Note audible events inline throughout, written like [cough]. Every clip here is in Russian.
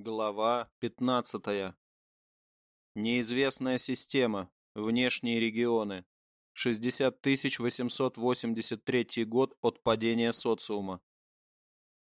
Глава 15. Неизвестная система. Внешние регионы. 60 883 год от падения социума.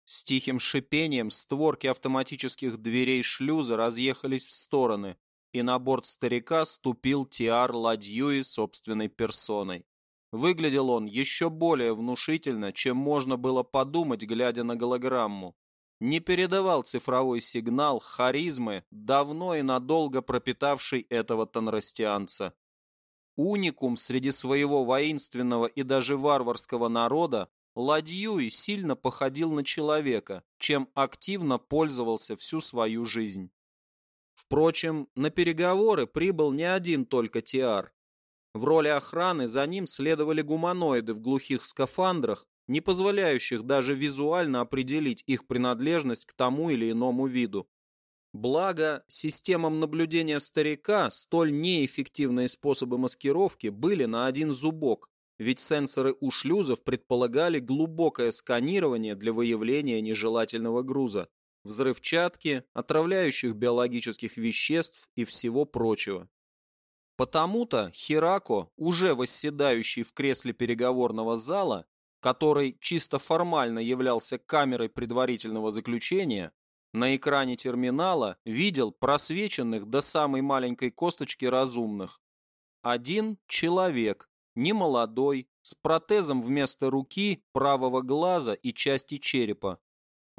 С тихим шипением створки автоматических дверей шлюза разъехались в стороны, и на борт старика ступил Тиар Ладьюи собственной персоной. Выглядел он еще более внушительно, чем можно было подумать, глядя на голограмму не передавал цифровой сигнал харизмы, давно и надолго пропитавший этого тонрастианца. Уникум среди своего воинственного и даже варварского народа, Ладьюи сильно походил на человека, чем активно пользовался всю свою жизнь. Впрочем, на переговоры прибыл не один только Тиар. В роли охраны за ним следовали гуманоиды в глухих скафандрах не позволяющих даже визуально определить их принадлежность к тому или иному виду. Благо, системам наблюдения старика столь неэффективные способы маскировки были на один зубок, ведь сенсоры у шлюзов предполагали глубокое сканирование для выявления нежелательного груза, взрывчатки, отравляющих биологических веществ и всего прочего. Потому-то Хирако, уже восседающий в кресле переговорного зала, который чисто формально являлся камерой предварительного заключения, на экране терминала видел просвеченных до самой маленькой косточки разумных. Один человек, немолодой, с протезом вместо руки, правого глаза и части черепа.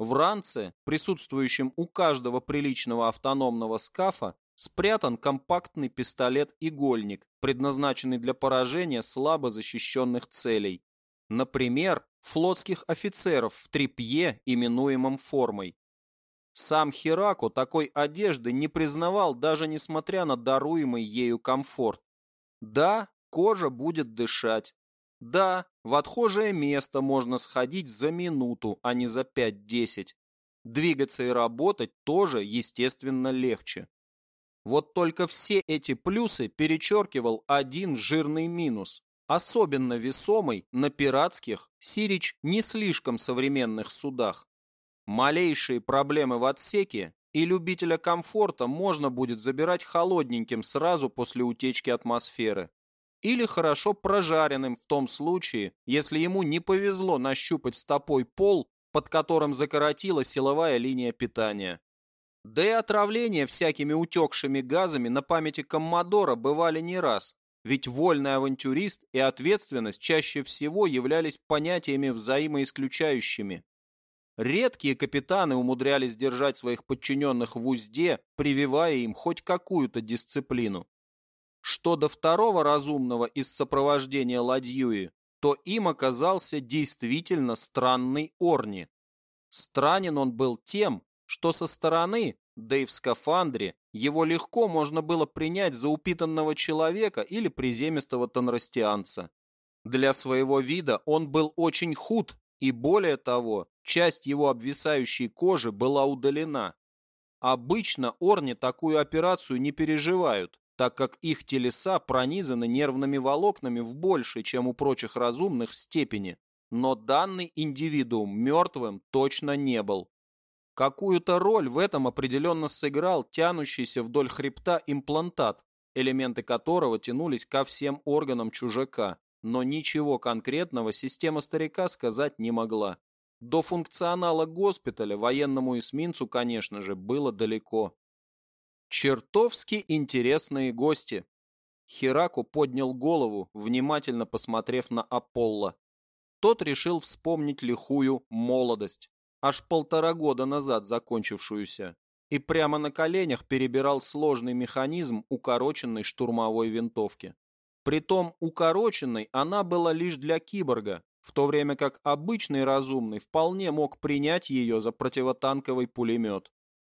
В ранце, присутствующем у каждого приличного автономного скафа, спрятан компактный пистолет-игольник, предназначенный для поражения слабо защищенных целей. Например, флотских офицеров в трепье, именуемом формой. Сам Хирако такой одежды не признавал даже несмотря на даруемый ею комфорт. Да, кожа будет дышать. Да, в отхожее место можно сходить за минуту, а не за 5-10. Двигаться и работать тоже, естественно, легче. Вот только все эти плюсы перечеркивал один жирный минус особенно весомый на пиратских, сирич не слишком современных судах. Малейшие проблемы в отсеке и любителя комфорта можно будет забирать холодненьким сразу после утечки атмосферы. Или хорошо прожаренным в том случае, если ему не повезло нащупать стопой пол, под которым закоротила силовая линия питания. Да и отравления всякими утекшими газами на памяти Коммодора бывали не раз, ведь вольный авантюрист и ответственность чаще всего являлись понятиями взаимоисключающими. Редкие капитаны умудрялись держать своих подчиненных в узде, прививая им хоть какую-то дисциплину. Что до второго разумного из сопровождения ладьюи, то им оказался действительно странный Орни. Странен он был тем, что со стороны, да и в скафандре, его легко можно было принять за упитанного человека или приземистого тонрастианца. Для своего вида он был очень худ, и более того, часть его обвисающей кожи была удалена. Обычно орни такую операцию не переживают, так как их телеса пронизаны нервными волокнами в большей, чем у прочих разумных, степени. Но данный индивидуум мертвым точно не был. Какую-то роль в этом определенно сыграл тянущийся вдоль хребта имплантат, элементы которого тянулись ко всем органам чужака, но ничего конкретного система старика сказать не могла. До функционала госпиталя военному эсминцу, конечно же, было далеко. Чертовски интересные гости. Хираку поднял голову, внимательно посмотрев на Аполло. Тот решил вспомнить лихую молодость аж полтора года назад закончившуюся, и прямо на коленях перебирал сложный механизм укороченной штурмовой винтовки. Притом укороченной она была лишь для киборга, в то время как обычный разумный вполне мог принять ее за противотанковый пулемет.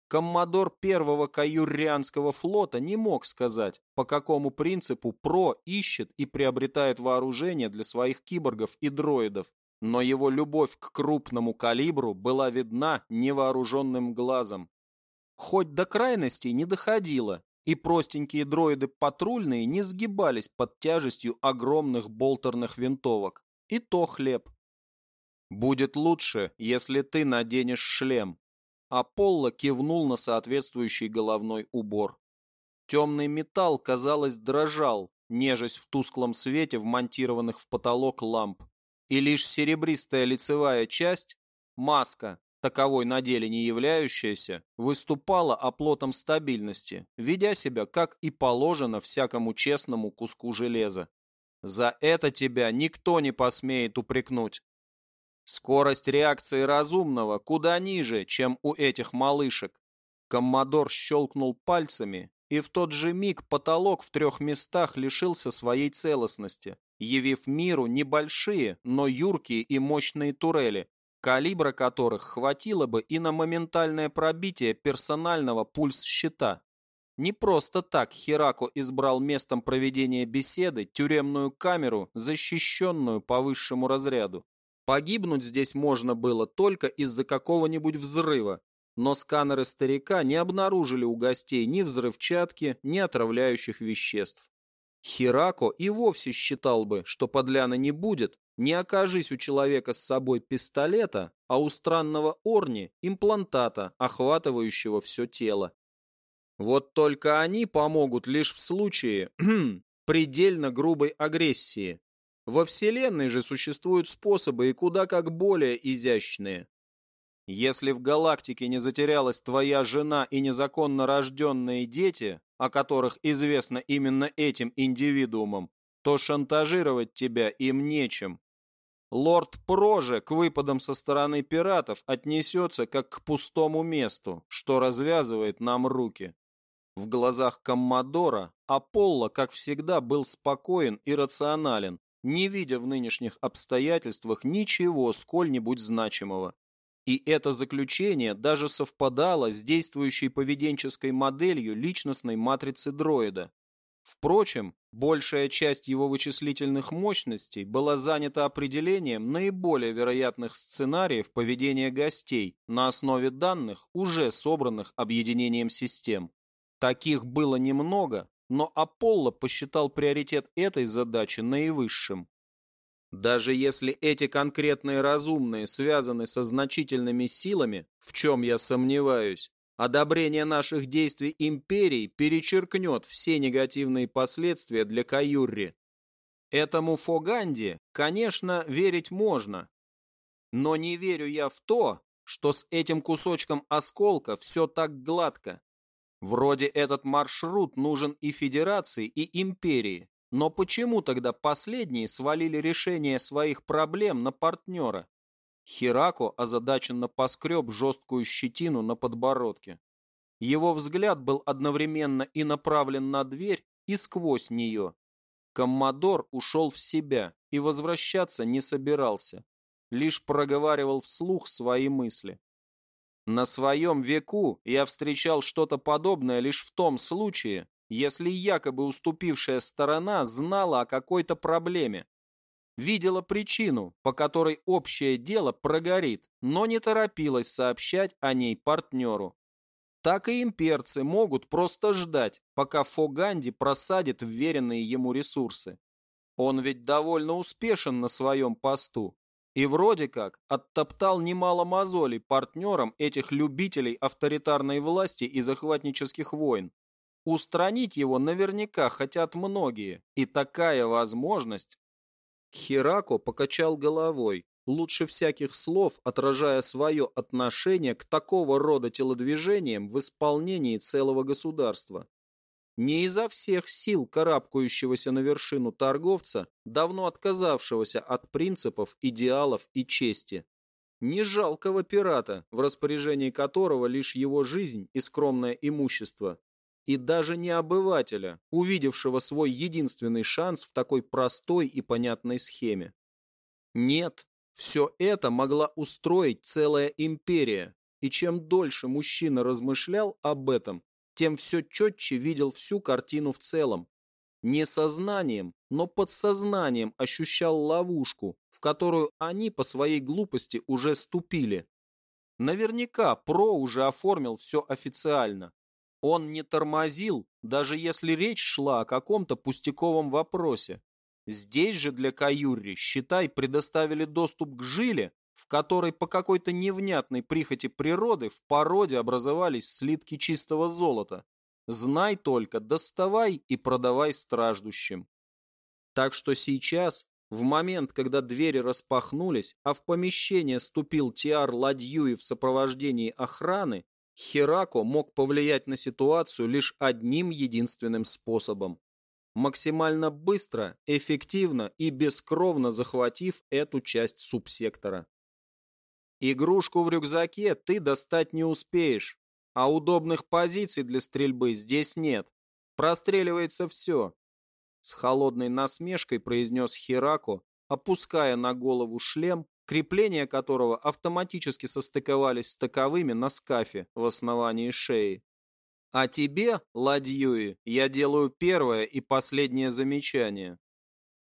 Коммодор первого каюрианского флота не мог сказать, по какому принципу ПРО ищет и приобретает вооружение для своих киборгов и дроидов, но его любовь к крупному калибру была видна невооруженным глазом. Хоть до крайностей не доходило, и простенькие дроиды патрульные не сгибались под тяжестью огромных болтерных винтовок. И то хлеб. «Будет лучше, если ты наденешь шлем». Аполло кивнул на соответствующий головной убор. Темный металл, казалось, дрожал, нежесть в тусклом свете вмонтированных в потолок ламп. И лишь серебристая лицевая часть, маска, таковой на деле не являющаяся, выступала оплотом стабильности, ведя себя, как и положено всякому честному куску железа. За это тебя никто не посмеет упрекнуть. Скорость реакции разумного куда ниже, чем у этих малышек. Коммодор щелкнул пальцами, и в тот же миг потолок в трех местах лишился своей целостности, явив миру небольшие, но юркие и мощные турели, калибра которых хватило бы и на моментальное пробитие персонального пульс-щита. Не просто так Херако избрал местом проведения беседы тюремную камеру, защищенную по высшему разряду. Погибнуть здесь можно было только из-за какого-нибудь взрыва, но сканеры старика не обнаружили у гостей ни взрывчатки, ни отравляющих веществ. Хирако и вовсе считал бы, что подляны не будет, не окажись у человека с собой пистолета, а у странного Орни имплантата, охватывающего все тело. Вот только они помогут лишь в случае [clears throat] предельно грубой агрессии. Во Вселенной же существуют способы и куда как более изящные. Если в галактике не затерялась твоя жена и незаконно рожденные дети, о которых известно именно этим индивидуумам, то шантажировать тебя им нечем. Лорд Проже к выпадам со стороны пиратов отнесется как к пустому месту, что развязывает нам руки. В глазах Коммодора Аполло, как всегда, был спокоен и рационален, не видя в нынешних обстоятельствах ничего сколь-нибудь значимого. И это заключение даже совпадало с действующей поведенческой моделью личностной матрицы дроида. Впрочем, большая часть его вычислительных мощностей была занята определением наиболее вероятных сценариев поведения гостей на основе данных, уже собранных объединением систем. Таких было немного, но Аполло посчитал приоритет этой задачи наивысшим. Даже если эти конкретные разумные связаны со значительными силами, в чем я сомневаюсь, одобрение наших действий империи перечеркнет все негативные последствия для Каюрри. Этому Фоганди, конечно, верить можно. Но не верю я в то, что с этим кусочком осколка все так гладко. Вроде этот маршрут нужен и Федерации, и Империи. Но почему тогда последние свалили решение своих проблем на партнера? Хирако озадаченно поскреб жесткую щетину на подбородке. Его взгляд был одновременно и направлен на дверь, и сквозь нее. Коммодор ушел в себя и возвращаться не собирался, лишь проговаривал вслух свои мысли. На своем веку я встречал что-то подобное лишь в том случае, если якобы уступившая сторона знала о какой-то проблеме, видела причину, по которой общее дело прогорит, но не торопилась сообщать о ней партнеру. Так и имперцы могут просто ждать, пока Фоганди просадит вверенные ему ресурсы. Он ведь довольно успешен на своем посту. И вроде как оттоптал немало мозолей партнерам этих любителей авторитарной власти и захватнических войн. Устранить его наверняка хотят многие, и такая возможность... Хирако покачал головой, лучше всяких слов отражая свое отношение к такого рода телодвижениям в исполнении целого государства. Не изо всех сил карабкающегося на вершину торговца, давно отказавшегося от принципов, идеалов и чести. Не жалкого пирата, в распоряжении которого лишь его жизнь и скромное имущество, и даже не обывателя, увидевшего свой единственный шанс в такой простой и понятной схеме. Нет, все это могла устроить целая империя, и чем дольше мужчина размышлял об этом, тем все четче видел всю картину в целом. Не сознанием, но подсознанием ощущал ловушку, в которую они по своей глупости уже ступили. Наверняка Про уже оформил все официально, он не тормозил, даже если речь шла о каком-то пустяковом вопросе. Здесь же для Каюри, считай, предоставили доступ к жиле, в которой по какой-то невнятной прихоти природы в породе образовались слитки чистого золота. Знай только, доставай и продавай страждущим. Так что сейчас, в момент, когда двери распахнулись, а в помещение ступил Тиар Ладьюи в сопровождении охраны, Херако мог повлиять на ситуацию лишь одним единственным способом. Максимально быстро, эффективно и бескровно захватив эту часть субсектора. Игрушку в рюкзаке ты достать не успеешь, а удобных позиций для стрельбы здесь нет. Простреливается все. С холодной насмешкой произнес Хирако, опуская на голову шлем, крепления которого автоматически состыковались с таковыми на скафе в основании шеи. А тебе, Ладьюи, я делаю первое и последнее замечание.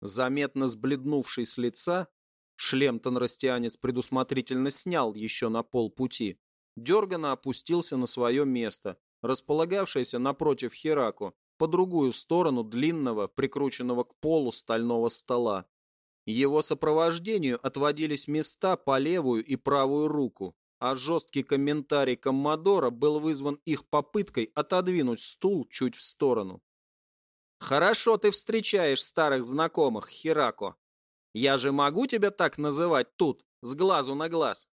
Заметно сбледнувший с лица, Шлем тонрастианец предусмотрительно снял еще на полпути. Дерганно опустился на свое место, располагавшееся напротив Хераку, по другую сторону длинного, прикрученного к полу стального стола. Его сопровождению отводились места по левую и правую руку, а жесткий комментарий Коммодора был вызван их попыткой отодвинуть стул чуть в сторону. «Хорошо ты встречаешь старых знакомых, Херако», я же могу тебя так называть тут, с глазу на глаз?»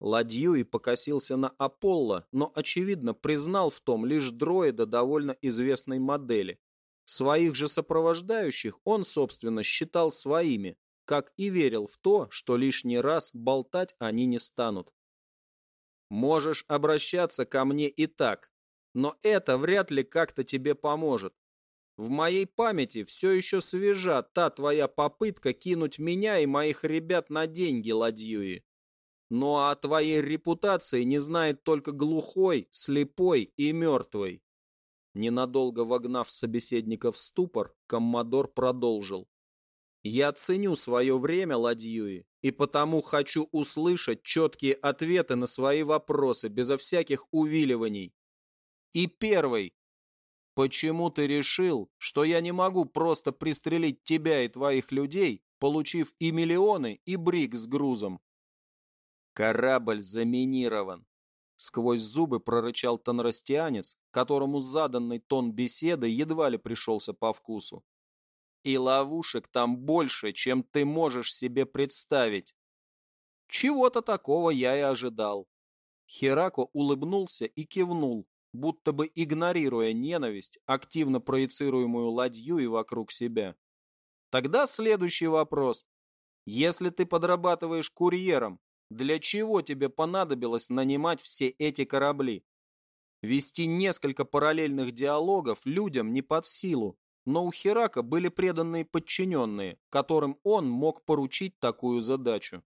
Ладьюи покосился на Аполло, но, очевидно, признал в том лишь дроида довольно известной модели. Своих же сопровождающих он, собственно, считал своими, как и верил в то, что лишний раз болтать они не станут. «Можешь обращаться ко мне и так, но это вряд ли как-то тебе поможет. В моей памяти все еще свежа та твоя попытка кинуть меня и моих ребят на деньги, Ладьюи. Ну а о твоей репутации не знает только глухой, слепой и мертвый. Ненадолго вогнав собеседника в ступор, коммодор продолжил. Я ценю свое время, Ладьюи, и потому хочу услышать четкие ответы на свои вопросы безо всяких увиливаний. И первый, Почему ты решил, что я не могу просто пристрелить тебя и твоих людей, получив и миллионы, и брик с грузом? Корабль заминирован. Сквозь зубы прорычал тонрастианец, которому заданный тон беседы едва ли пришелся по вкусу. И ловушек там больше, чем ты можешь себе представить. Чего-то такого я и ожидал. Херако улыбнулся и кивнул, будто бы игнорируя ненависть, активно проецируемую ладью и вокруг себя. Тогда следующий вопрос. Если ты подрабатываешь курьером, для чего тебе понадобилось нанимать все эти корабли? Вести несколько параллельных диалогов людям не под силу, но у Херака были преданные подчиненные, которым он мог поручить такую задачу.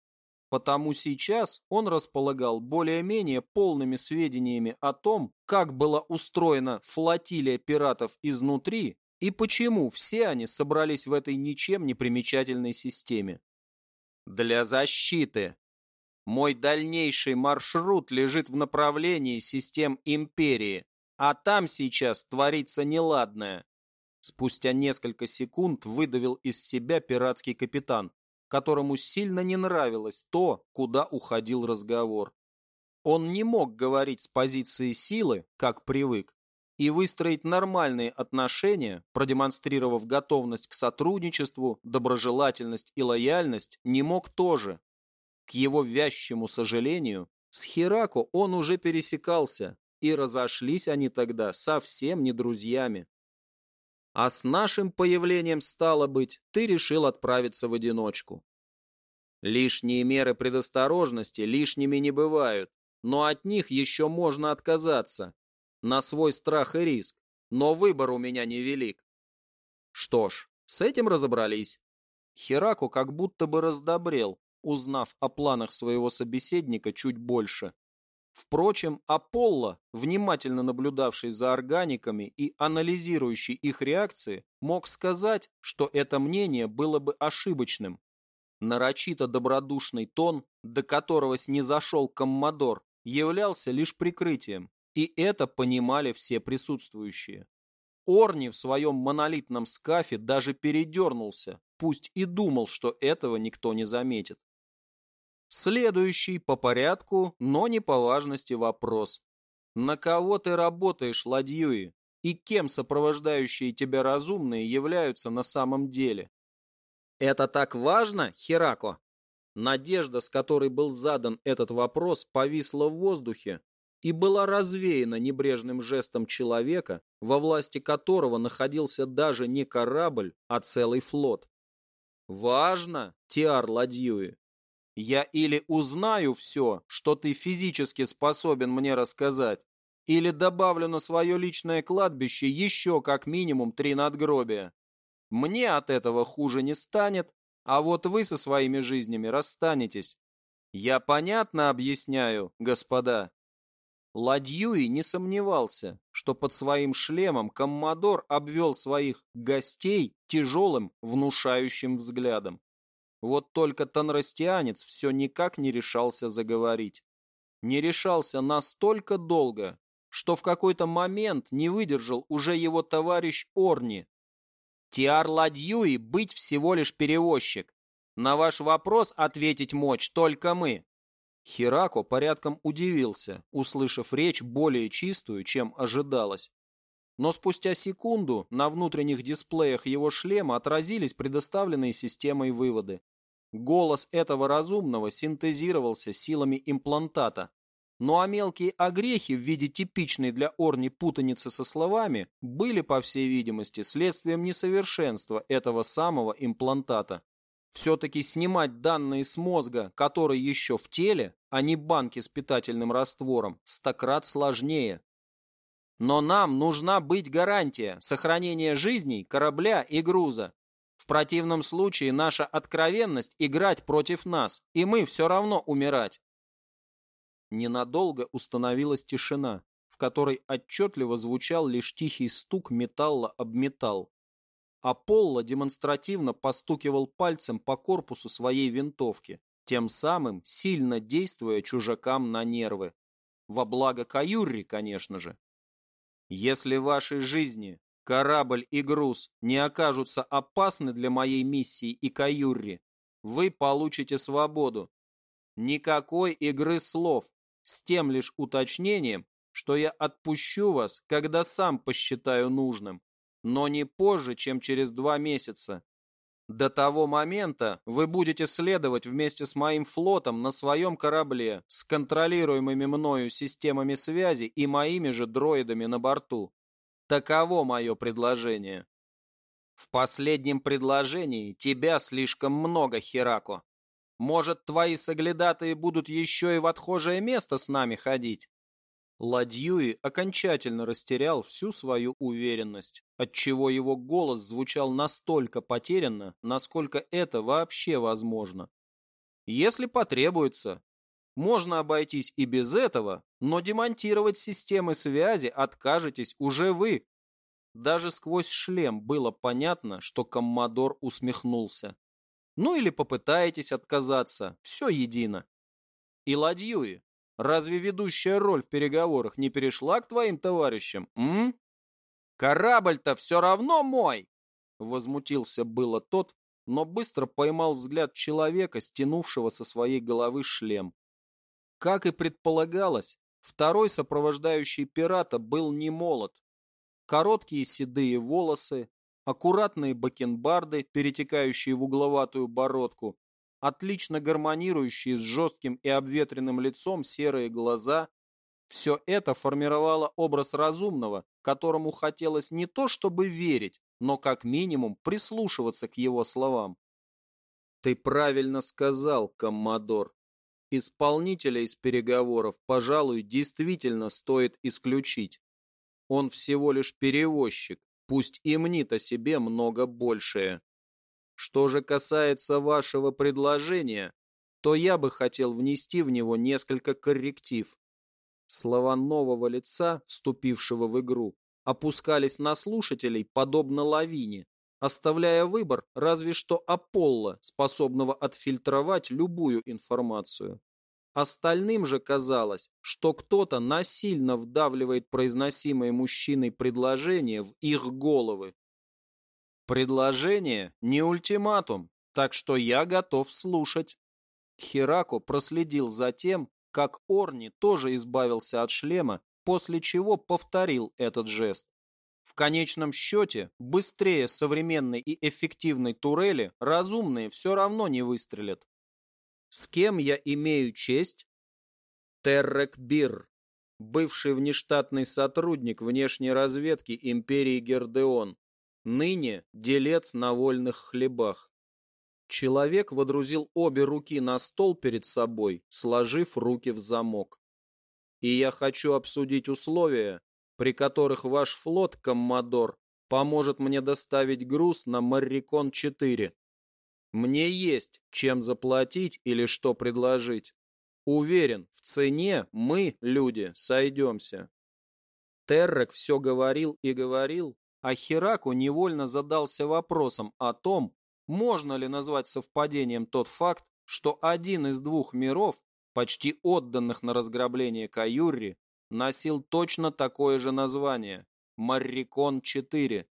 Потому сейчас он располагал более-менее полными сведениями о том, как была устроена флотилия пиратов изнутри и почему все они собрались в этой ничем не примечательной системе. Для защиты. Мой дальнейший маршрут лежит в направлении систем Империи, а там сейчас творится неладное. Спустя несколько секунд выдавил из себя пиратский капитан, которому сильно не нравилось то, куда уходил разговор. Он не мог говорить с позиции силы, как привык, и выстроить нормальные отношения, продемонстрировав готовность к сотрудничеству, доброжелательность и лояльность, не мог тоже. К его вязчему сожалению, с Хирако он уже пересекался, и разошлись они тогда совсем не друзьями. А с нашим появлением, стало быть, ты решил отправиться в одиночку. Лишние меры предосторожности лишними не бывают, но от них еще можно отказаться. На свой страх и риск, но выбор у меня невелик. Что ж, с этим разобрались. Хераку как будто бы раздобрел, узнав о планах своего собеседника чуть больше. Впрочем, Аполло, внимательно наблюдавший за органиками и анализирующий их реакции, мог сказать, что это мнение было бы ошибочным. Нарочито добродушный тон, до которого снизошел коммодор, являлся лишь прикрытием, и это понимали все присутствующие. Орни в своем монолитном скафе даже передернулся, пусть и думал, что этого никто не заметит. Следующий по порядку, но не по важности вопрос. На кого ты работаешь, Ладьюи? И кем сопровождающие тебя разумные являются на самом деле? Это так важно, Херако? Надежда, с которой был задан этот вопрос, повисла в воздухе и была развеяна небрежным жестом человека, во власти которого находился даже не корабль, а целый флот. «Важно, Тиар Ладьюи, я или узнаю все, что ты физически способен мне рассказать, или добавлю на свое личное кладбище еще как минимум три надгробия. Мне от этого хуже не станет, а вот вы со своими жизнями расстанетесь. Я понятно объясняю, господа?» Ладьюи не сомневался, что под своим шлемом коммодор обвел своих гостей тяжелым, внушающим взглядом. Вот только танрастианец все никак не решался заговорить. Не решался настолько долго, что в какой-то момент не выдержал уже его товарищ Орни. Тиар Ладьюи быть всего лишь перевозчик. На ваш вопрос ответить мочь только мы. Хирако порядком удивился, услышав речь более чистую, чем ожидалось. Но спустя секунду на внутренних дисплеях его шлема отразились предоставленные системой выводы. Голос этого разумного синтезировался силами имплантата. Ну а мелкие огрехи в виде типичной для Орни путаницы со словами были, по всей видимости, следствием несовершенства этого самого имплантата. Все-таки снимать данные с мозга, который еще в теле, а не банки с питательным раствором, стократ сложнее. Но нам нужна быть гарантия сохранения жизней корабля и груза. В противном случае наша откровенность играть против нас, и мы все равно умирать. Ненадолго установилась тишина, в которой отчетливо звучал лишь тихий стук металла об металл. Аполло демонстративно постукивал пальцем по корпусу своей винтовки, тем самым сильно действуя чужакам на нервы. Во благо Каюрри, конечно же. Если в вашей жизни корабль и груз не окажутся опасны для моей миссии и Каюрри, вы получите свободу. Никакой игры слов, с тем лишь уточнением, что я отпущу вас, когда сам посчитаю нужным, но не позже, чем через два месяца. До того момента вы будете следовать вместе с моим флотом на своем корабле с контролируемыми мною системами связи и моими же дроидами на борту. Таково мое предложение. В последнем предложении тебя слишком много, Херако. Может, твои соглядатые будут еще и в отхожее место с нами ходить? Ладьюи окончательно растерял всю свою уверенность, отчего его голос звучал настолько потерянно, насколько это вообще возможно. Если потребуется, можно обойтись и без этого, но демонтировать системы связи откажетесь уже вы. Даже сквозь шлем было понятно, что Коммодор усмехнулся. Ну или попытаетесь отказаться, все едино. И Ладьюи, разве ведущая роль в переговорах не перешла к твоим товарищам, м? Корабль-то все равно мой! Возмутился было тот, но быстро поймал взгляд человека, стянувшего со своей головы шлем. Как и предполагалось, второй сопровождающий пирата был не молод. Короткие седые волосы, аккуратные бакенбарды, перетекающие в угловатую бородку, отлично гармонирующие с жестким и обветренным лицом серые глаза, все это формировало образ разумного, которому хотелось не то чтобы верить, но как минимум прислушиваться к его словам. «Ты правильно сказал, коммодор. Исполнителя из переговоров, пожалуй, действительно стоит исключить. Он всего лишь перевозчик, пусть и мнит о себе много большее. Что же касается вашего предложения, то я бы хотел внести в него несколько корректив. Слова нового лица, вступившего в игру, опускались на слушателей подобно лавине, оставляя выбор разве что Аполло, способного отфильтровать любую информацию. Остальным же казалось, что кто-то насильно вдавливает произносимые мужчиной предложения в их головы. Предложение не ультиматум, так что я готов слушать. Хирако проследил за тем, как Орни тоже избавился от шлема, после чего повторил этот жест. В конечном счете, быстрее современной и эффективной турели разумные все равно не выстрелят. С кем я имею честь? Террек Бир, бывший внештатный сотрудник внешней разведки империи Гердеон, ныне делец на вольных хлебах. Человек водрузил обе руки на стол перед собой, сложив руки в замок. И я хочу обсудить условия, при которых ваш флот, коммодор, поможет мне доставить груз на Маррикон-4. Мне есть чем заплатить или что предложить. Уверен, в цене мы, люди, сойдемся. Террек все говорил и говорил, а Хераку невольно задался вопросом о том, можно ли назвать совпадением тот факт, что один из двух миров, почти отданных на разграбление Каюрри, носил точно такое же название – Маррикон-4.